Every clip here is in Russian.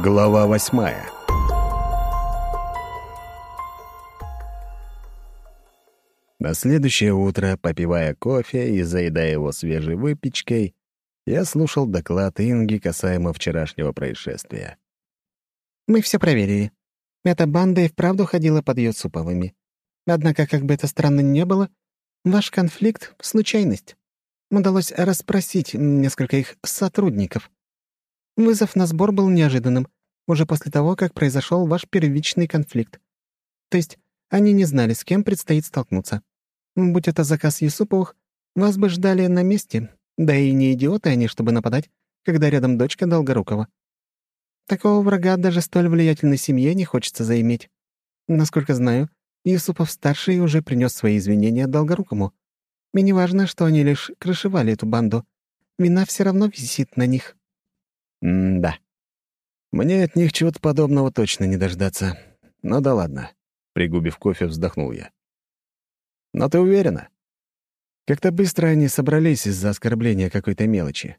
Глава восьмая На следующее утро, попивая кофе и заедая его свежей выпечкой, я слушал доклад Инги касаемо вчерашнего происшествия. «Мы все проверили. Эта банда и вправду ходила под Юсуповыми. Однако, как бы это странно ни было, ваш конфликт — случайность. Удалось расспросить несколько их сотрудников. Вызов на сбор был неожиданным, уже после того, как произошел ваш первичный конфликт. То есть они не знали, с кем предстоит столкнуться. Будь это заказ Юсуповых, вас бы ждали на месте, да и не идиоты они, чтобы нападать, когда рядом дочка Долгорукова. Такого врага даже столь влиятельной семье не хочется заиметь. Насколько знаю, Юсупов-старший уже принес свои извинения Долгорукому. И не важно, что они лишь крышевали эту банду. Вина все равно висит на них. М-да. Мне от них чего-то подобного точно не дождаться. Ну да ладно. Пригубив кофе, вздохнул я. Но ты уверена? Как-то быстро они собрались из-за оскорбления какой-то мелочи.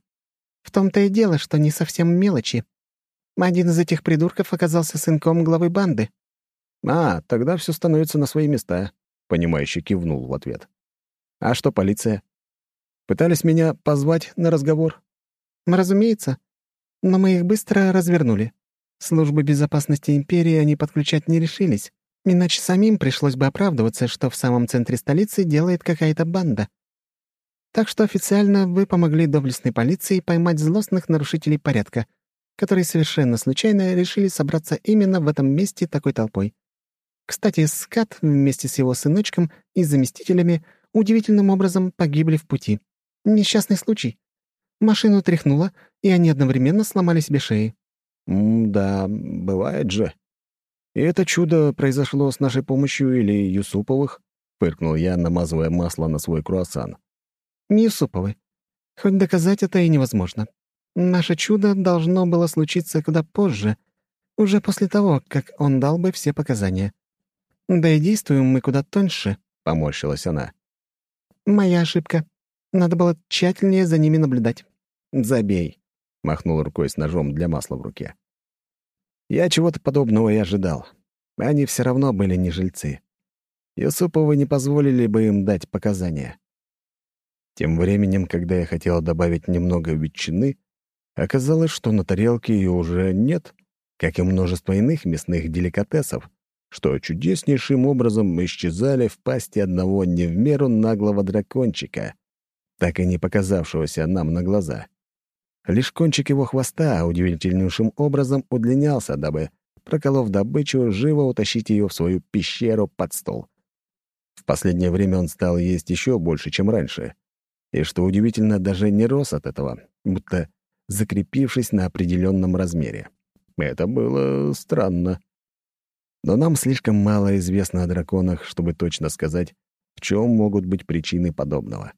В том-то и дело, что не совсем мелочи. Один из этих придурков оказался сынком главы банды. А, тогда все становится на свои места, понимающе кивнул в ответ. А что полиция? Пытались меня позвать на разговор? Разумеется. Но мы их быстро развернули. Службы безопасности империи они подключать не решились, иначе самим пришлось бы оправдываться, что в самом центре столицы делает какая-то банда. Так что официально вы помогли доблестной полиции поймать злостных нарушителей порядка, которые совершенно случайно решили собраться именно в этом месте такой толпой. Кстати, Скат вместе с его сыночком и заместителями удивительным образом погибли в пути. Несчастный случай. Машину тряхнуло, и они одновременно сломали себе шеи. «Да, бывает же. И это чудо произошло с нашей помощью или Юсуповых?» — фыркнул я, намазывая масло на свой круассан. «Не Юсуповы. Хоть доказать это и невозможно. Наше чудо должно было случиться куда позже, уже после того, как он дал бы все показания. Да и действуем мы куда тоньше», — поморщилась она. «Моя ошибка. Надо было тщательнее за ними наблюдать. «Забей», — махнул рукой с ножом для масла в руке. Я чего-то подобного и ожидал. Они все равно были не жильцы. Юсуповы не позволили бы им дать показания. Тем временем, когда я хотел добавить немного ветчины, оказалось, что на тарелке ее уже нет, как и множество иных мясных деликатесов, что чудеснейшим образом исчезали в пасти одного не в меру наглого дракончика, так и не показавшегося нам на глаза. Лишь кончик его хвоста удивительнейшим образом удлинялся, дабы, проколов добычу, живо утащить ее в свою пещеру под стол. В последнее время он стал есть еще больше, чем раньше. И, что удивительно, даже не рос от этого, будто закрепившись на определенном размере. Это было странно. Но нам слишком мало известно о драконах, чтобы точно сказать, в чем могут быть причины подобного.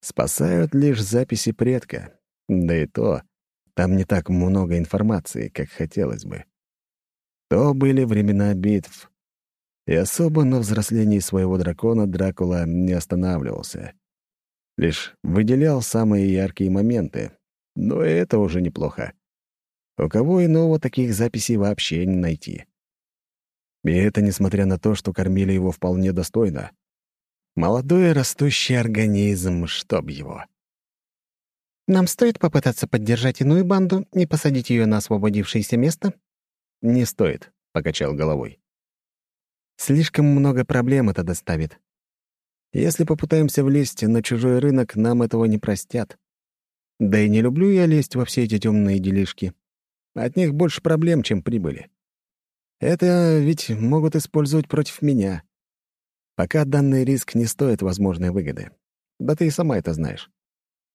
Спасают лишь записи предка, да и то, там не так много информации, как хотелось бы. То были времена битв. И особо на взрослении своего дракона Дракула не останавливался. Лишь выделял самые яркие моменты. Но это уже неплохо. У кого иного таких записей вообще не найти. И это несмотря на то, что кормили его вполне достойно. Молодой растущий организм, чтоб его. Нам стоит попытаться поддержать иную банду и посадить ее на освободившееся место? Не стоит, покачал головой. Слишком много проблем это доставит. Если попытаемся влезть на чужой рынок, нам этого не простят. Да и не люблю я лезть во все эти темные делишки. От них больше проблем, чем прибыли. Это ведь могут использовать против меня. Пока данный риск не стоит возможной выгоды. Да ты и сама это знаешь.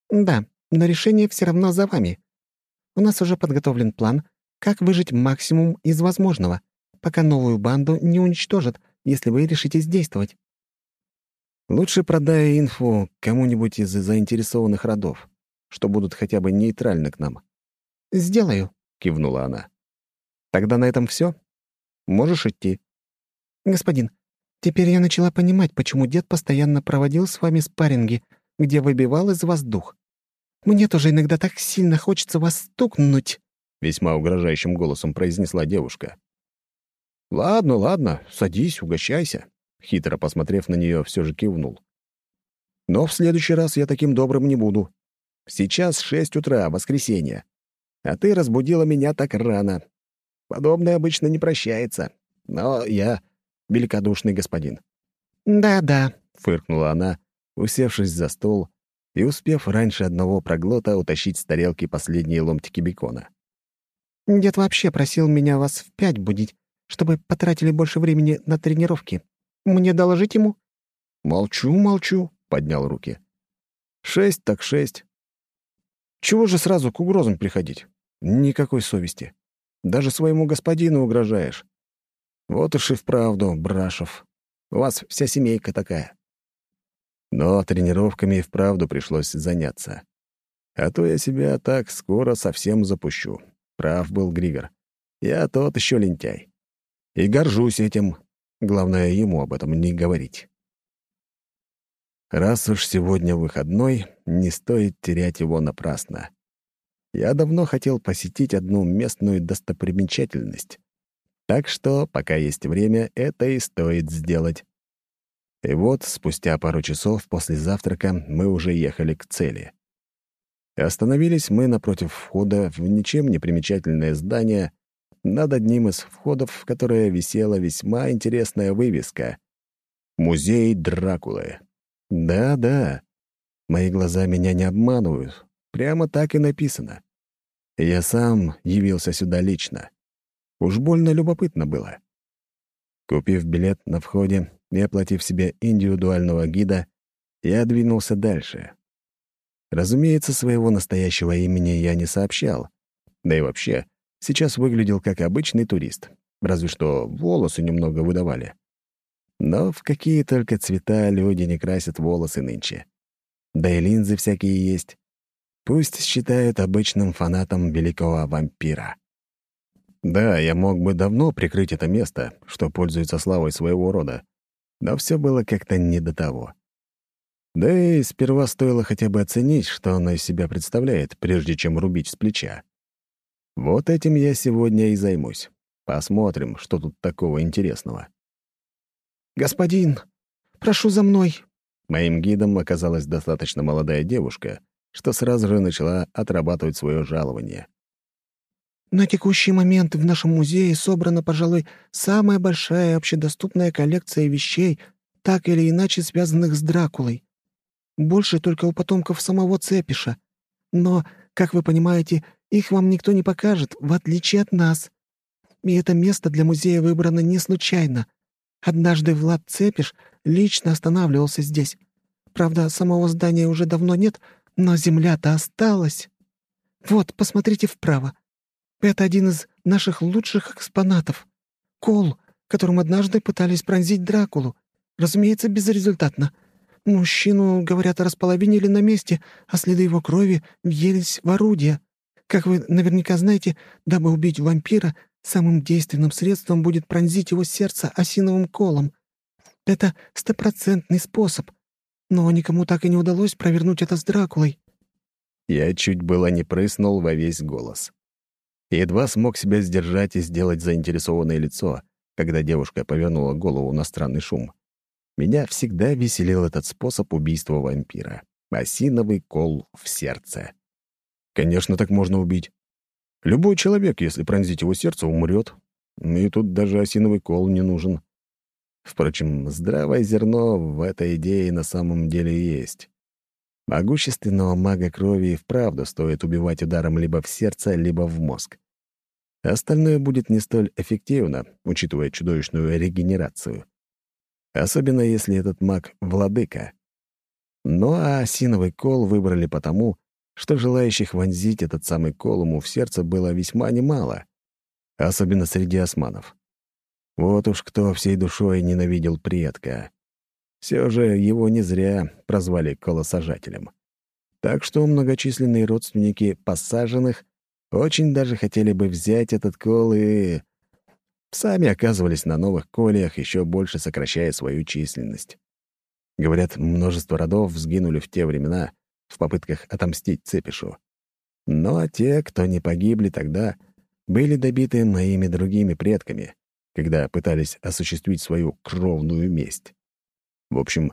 Да, но решение все равно за вами. У нас уже подготовлен план, как выжить максимум из возможного, пока новую банду не уничтожат, если вы решитесь действовать. Лучше продай инфу кому-нибудь из заинтересованных родов, что будут хотя бы нейтральны к нам. «Сделаю», — кивнула она. «Тогда на этом все. Можешь идти». «Господин, теперь я начала понимать, почему дед постоянно проводил с вами спарринги, где выбивал из вас дух. Мне тоже иногда так сильно хочется вас стукнуть». — весьма угрожающим голосом произнесла девушка. «Ладно, ладно, садись, угощайся», — хитро посмотрев на нее, все же кивнул. «Но в следующий раз я таким добрым не буду. Сейчас шесть утра, воскресенье. А ты разбудила меня так рано. Подобное обычно не прощается. Но я великодушный господин». «Да-да», — фыркнула она, усевшись за стол и успев раньше одного проглота утащить с тарелки последние ломтики бекона. «Дед вообще просил меня вас в пять будить, чтобы потратили больше времени на тренировки. Мне доложить ему?» «Молчу, молчу», — поднял руки. «Шесть так шесть. Чего же сразу к угрозам приходить? Никакой совести. Даже своему господину угрожаешь. Вот уж и вправду, Брашев. У вас вся семейка такая. Но тренировками и вправду пришлось заняться. А то я себя так скоро совсем запущу. Прав был Григор. Я тот еще лентяй. И горжусь этим. Главное, ему об этом не говорить. Раз уж сегодня выходной, не стоит терять его напрасно. Я давно хотел посетить одну местную достопримечательность. Так что, пока есть время, это и стоит сделать. И вот, спустя пару часов после завтрака мы уже ехали к цели. Остановились мы напротив входа в ничем не примечательное здание, над одним из входов, в которое висела весьма интересная вывеска «Музей Дракулы». Да-да, мои глаза меня не обманывают. Прямо так и написано. Я сам явился сюда лично. Уж больно любопытно было. Купив билет на входе и оплатив себе индивидуального гида, я двинулся дальше. Разумеется, своего настоящего имени я не сообщал. Да и вообще, сейчас выглядел как обычный турист, разве что волосы немного выдавали. Но в какие только цвета люди не красят волосы нынче. Да и линзы всякие есть. Пусть считают обычным фанатом великого вампира. Да, я мог бы давно прикрыть это место, что пользуется славой своего рода, но все было как-то не до того. Да и сперва стоило хотя бы оценить, что оно из себя представляет, прежде чем рубить с плеча. Вот этим я сегодня и займусь. Посмотрим, что тут такого интересного. «Господин, прошу за мной!» Моим гидом оказалась достаточно молодая девушка, что сразу же начала отрабатывать свое жалование. «На текущий момент в нашем музее собрана, пожалуй, самая большая общедоступная коллекция вещей, так или иначе связанных с Дракулой. Больше только у потомков самого Цепиша. Но, как вы понимаете, их вам никто не покажет, в отличие от нас. И это место для музея выбрано не случайно. Однажды Влад Цепиш лично останавливался здесь. Правда, самого здания уже давно нет, но земля-то осталась. Вот, посмотрите вправо. Это один из наших лучших экспонатов. Кол, которым однажды пытались пронзить Дракулу. Разумеется, безрезультатно. Мужчину, говорят, располовинили на месте, а следы его крови въелись в орудие. Как вы наверняка знаете, дабы убить вампира, Самым действенным средством будет пронзить его сердце осиновым колом. Это стопроцентный способ. Но никому так и не удалось провернуть это с Дракулой». Я чуть было не прыснул во весь голос. Едва смог себя сдержать и сделать заинтересованное лицо, когда девушка повернула голову на странный шум. Меня всегда веселил этот способ убийства вампира — осиновый кол в сердце. Конечно, так можно убить. Любой человек, если пронзить его сердце, умрет. И тут даже осиновый кол не нужен. Впрочем, здравое зерно в этой идее на самом деле есть. Могущественного мага крови и вправду стоит убивать ударом либо в сердце, либо в мозг. Остальное будет не столь эффективно, учитывая чудовищную регенерацию. Особенно если этот маг — владыка. Ну а осиновый кол выбрали потому, что желающих вонзить этот самый колуму в сердце было весьма немало, особенно среди османов. Вот уж кто всей душой ненавидел предка. Все же его не зря прозвали колосажателем. Так что многочисленные родственники посаженных очень даже хотели бы взять этот кол и... Сами оказывались на новых колях, еще больше сокращая свою численность. Говорят, множество родов сгинули в те времена, в попытках отомстить Цепишу. Но те, кто не погибли тогда, были добиты моими другими предками, когда пытались осуществить свою кровную месть. В общем,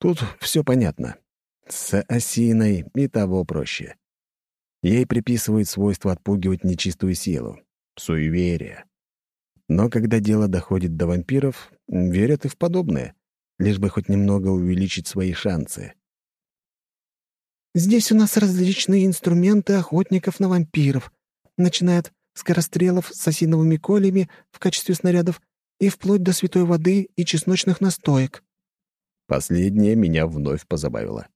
тут все понятно. С осиной и того проще. Ей приписывают свойство отпугивать нечистую силу, суеверие. Но когда дело доходит до вампиров, верят и в подобное, лишь бы хоть немного увеличить свои шансы. «Здесь у нас различные инструменты охотников на вампиров, начиная от скорострелов с осиновыми колями в качестве снарядов и вплоть до святой воды и чесночных настоек». Последнее меня вновь позабавило.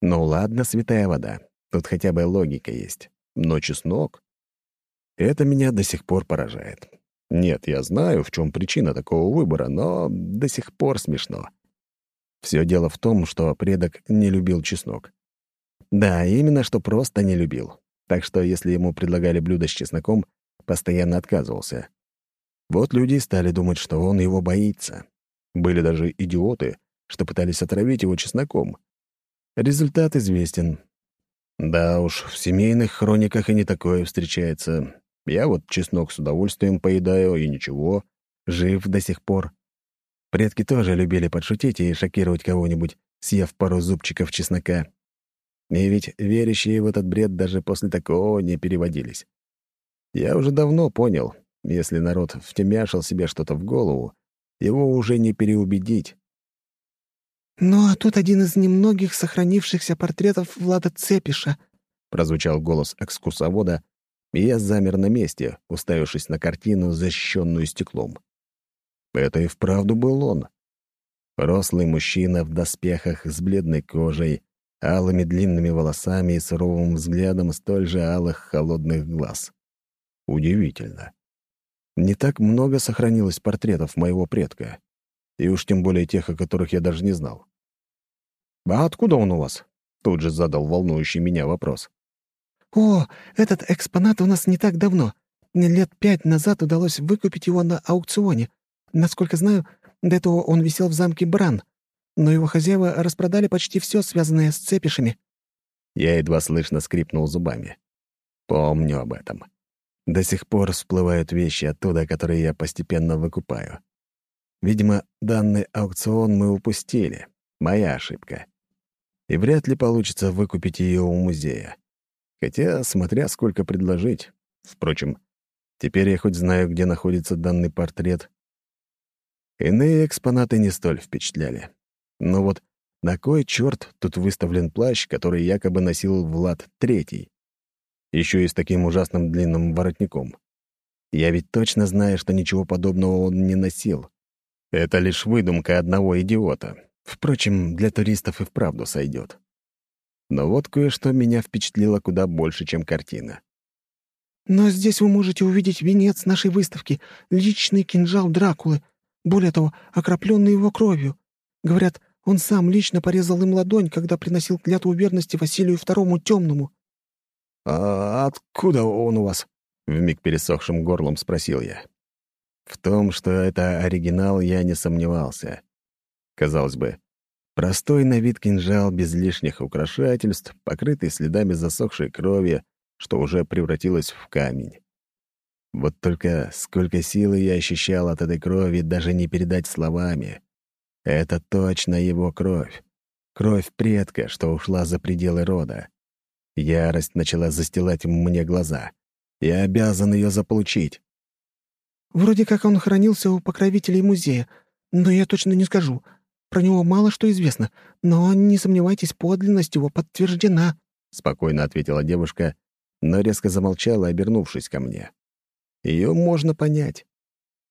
Ну ладно, святая вода, тут хотя бы логика есть. Но чеснок? Это меня до сих пор поражает. Нет, я знаю, в чем причина такого выбора, но до сих пор смешно. Все дело в том, что предок не любил чеснок. Да, именно что просто не любил. Так что если ему предлагали блюдо с чесноком, постоянно отказывался. Вот люди стали думать, что он его боится. Были даже идиоты, что пытались отравить его чесноком. Результат известен. Да уж, в семейных хрониках и не такое встречается. Я вот чеснок с удовольствием поедаю, и ничего, жив до сих пор. Предки тоже любили подшутить и шокировать кого-нибудь, съев пару зубчиков чеснока. И ведь верящие в этот бред даже после такого не переводились. Я уже давно понял, если народ втемяшил себе что-то в голову, его уже не переубедить. «Ну а тут один из немногих сохранившихся портретов Влада Цепиша», — прозвучал голос экскурсовода, и я замер на месте, уставившись на картину, защищенную стеклом. Это и вправду был он. Рослый мужчина в доспехах с бледной кожей, алыми длинными волосами и суровым взглядом столь же алых холодных глаз. Удивительно. Не так много сохранилось портретов моего предка, и уж тем более тех, о которых я даже не знал. «А откуда он у вас?» — тут же задал волнующий меня вопрос. «О, этот экспонат у нас не так давно. Лет пять назад удалось выкупить его на аукционе. Насколько знаю, до этого он висел в замке Бран, но его хозяева распродали почти все, связанное с цепишами». Я едва слышно скрипнул зубами. Помню об этом. До сих пор всплывают вещи оттуда, которые я постепенно выкупаю. Видимо, данный аукцион мы упустили. Моя ошибка. И вряд ли получится выкупить ее у музея. Хотя, смотря сколько предложить. Впрочем, теперь я хоть знаю, где находится данный портрет. Иные экспонаты не столь впечатляли. Но вот на кой черт тут выставлен плащ, который якобы носил Влад Третий? Еще и с таким ужасным длинным воротником. Я ведь точно знаю, что ничего подобного он не носил. Это лишь выдумка одного идиота. Впрочем, для туристов и вправду сойдет. Но вот кое-что меня впечатлило куда больше, чем картина. «Но здесь вы можете увидеть венец нашей выставки, личный кинжал Дракулы, более того, окропленный его кровью. Говорят, он сам лично порезал им ладонь, когда приносил клятву верности Василию Второму Темному. «А откуда он у вас?» — вмиг пересохшим горлом спросил я. В том, что это оригинал, я не сомневался. Казалось бы, простой на вид кинжал без лишних украшательств, покрытый следами засохшей крови, что уже превратилось в камень. Вот только сколько силы я ощущал от этой крови, даже не передать словами. Это точно его кровь. Кровь предка, что ушла за пределы рода. Ярость начала застилать мне глаза. Я обязан ее заполучить. «Вроде как он хранился у покровителей музея, но я точно не скажу. Про него мало что известно, но не сомневайтесь, подлинность его подтверждена», — спокойно ответила девушка, но резко замолчала, обернувшись ко мне. Ее можно понять.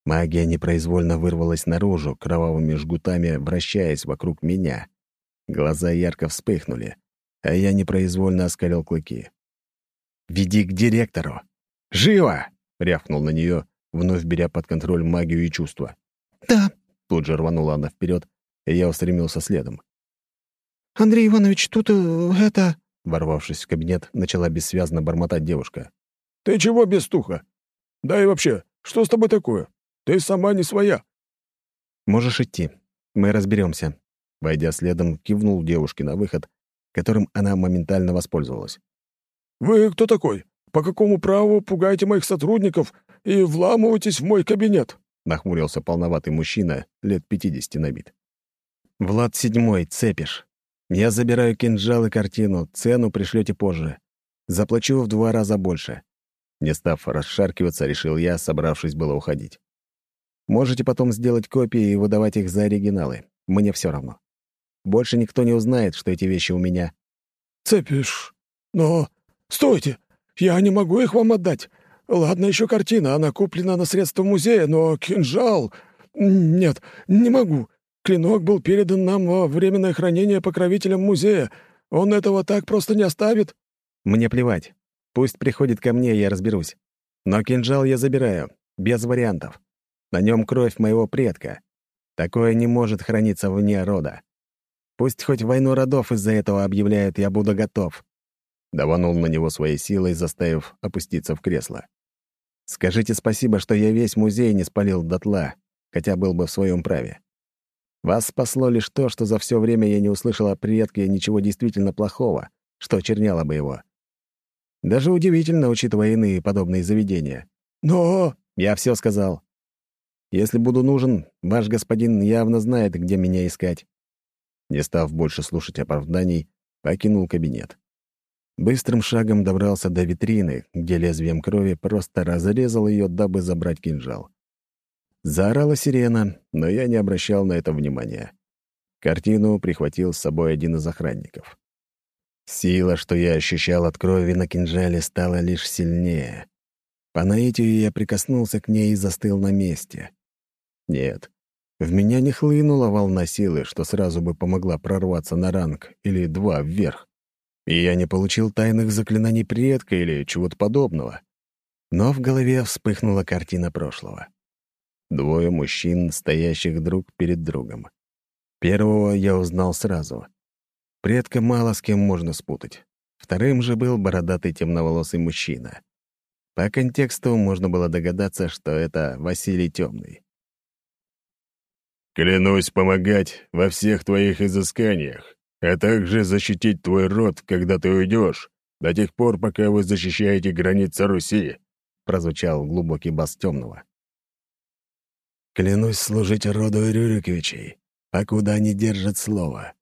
Магия непроизвольно вырвалась наружу, кровавыми жгутами вращаясь вокруг меня. Глаза ярко вспыхнули, а я непроизвольно оскалил клыки. «Веди к директору! Живо!» — рявкнул на нее, вновь беря под контроль магию и чувства. «Да!» — тут же рванула она вперед, и я устремился следом. «Андрей Иванович, тут э, это...» Ворвавшись в кабинет, начала бессвязно бормотать девушка. «Ты чего, бестуха? Да и вообще, что с тобой такое? Ты сама не своя». «Можешь идти. Мы разберемся. Войдя следом, кивнул девушке на выход, которым она моментально воспользовалась. «Вы кто такой? по какому праву пугаете моих сотрудников и вламываетесь в мой кабинет?» — нахмурился полноватый мужчина, лет пятидесяти на вид. «Влад седьмой, цепишь. Я забираю кинжал и картину, цену пришлете позже. Заплачу в два раза больше». Не став расшаркиваться, решил я, собравшись было уходить. «Можете потом сделать копии и выдавать их за оригиналы. Мне все равно. Больше никто не узнает, что эти вещи у меня». «Цепишь. Но... Стойте! Я не могу их вам отдать. Ладно, еще картина, она куплена на средства музея, но кинжал... Нет, не могу. Клинок был передан нам во временное хранение покровителям музея. Он этого так просто не оставит». «Мне плевать. Пусть приходит ко мне, я разберусь. Но кинжал я забираю, без вариантов. На нем кровь моего предка. Такое не может храниться вне рода. Пусть хоть войну родов из-за этого объявляют, я буду готов». Даванул на него своей силой, заставив опуститься в кресло. «Скажите спасибо, что я весь музей не спалил дотла, хотя был бы в своем праве. Вас спасло лишь то, что за все время я не услышал о предке ничего действительно плохого, что очерняло бы его. Даже удивительно, учитывая иные подобные заведения. Но... Я все сказал. Если буду нужен, ваш господин явно знает, где меня искать. Не став больше слушать оправданий, покинул кабинет. Быстрым шагом добрался до витрины, где лезвием крови просто разрезал ее, дабы забрать кинжал. Заорала сирена, но я не обращал на это внимания. Картину прихватил с собой один из охранников. Сила, что я ощущал от крови на кинжале, стала лишь сильнее. По наитию я прикоснулся к ней и застыл на месте. Нет, в меня не хлынула волна силы, что сразу бы помогла прорваться на ранг или два вверх. И я не получил тайных заклинаний предка или чего-то подобного. Но в голове вспыхнула картина прошлого. Двое мужчин, стоящих друг перед другом. Первого я узнал сразу — Предка мало с кем можно спутать. Вторым же был бородатый темноволосый мужчина. По контексту можно было догадаться, что это Василий Темный. «Клянусь помогать во всех твоих изысканиях, а также защитить твой род, когда ты уйдешь, до тех пор, пока вы защищаете границы Руси», — прозвучал глубокий бас Темного. «Клянусь служить роду Рюриковичей, покуда они держат слово»,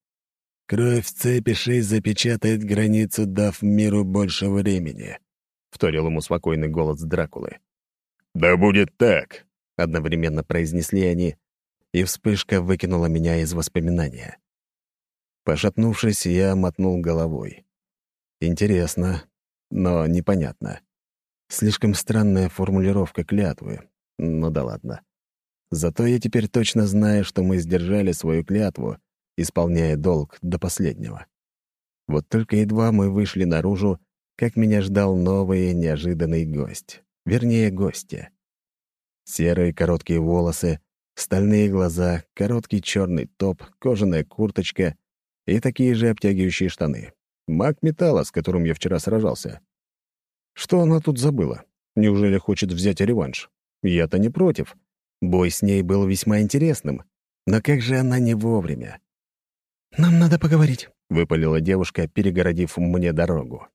Кровь цепи шесть запечатает границу, дав миру больше времени», — вторил ему спокойный голос Дракулы. «Да будет так», — одновременно произнесли они, и вспышка выкинула меня из воспоминания. Пошатнувшись, я мотнул головой. Интересно, но непонятно. Слишком странная формулировка клятвы. Ну да ладно. Зато я теперь точно знаю, что мы сдержали свою клятву исполняя долг до последнего. Вот только едва мы вышли наружу, как меня ждал новый неожиданный гость. Вернее, гостья. Серые короткие волосы, стальные глаза, короткий черный топ, кожаная курточка и такие же обтягивающие штаны. Маг металла, с которым я вчера сражался. Что она тут забыла? Неужели хочет взять реванш? Я-то не против. Бой с ней был весьма интересным. Но как же она не вовремя? «Нам надо поговорить», — выпалила девушка, перегородив мне дорогу.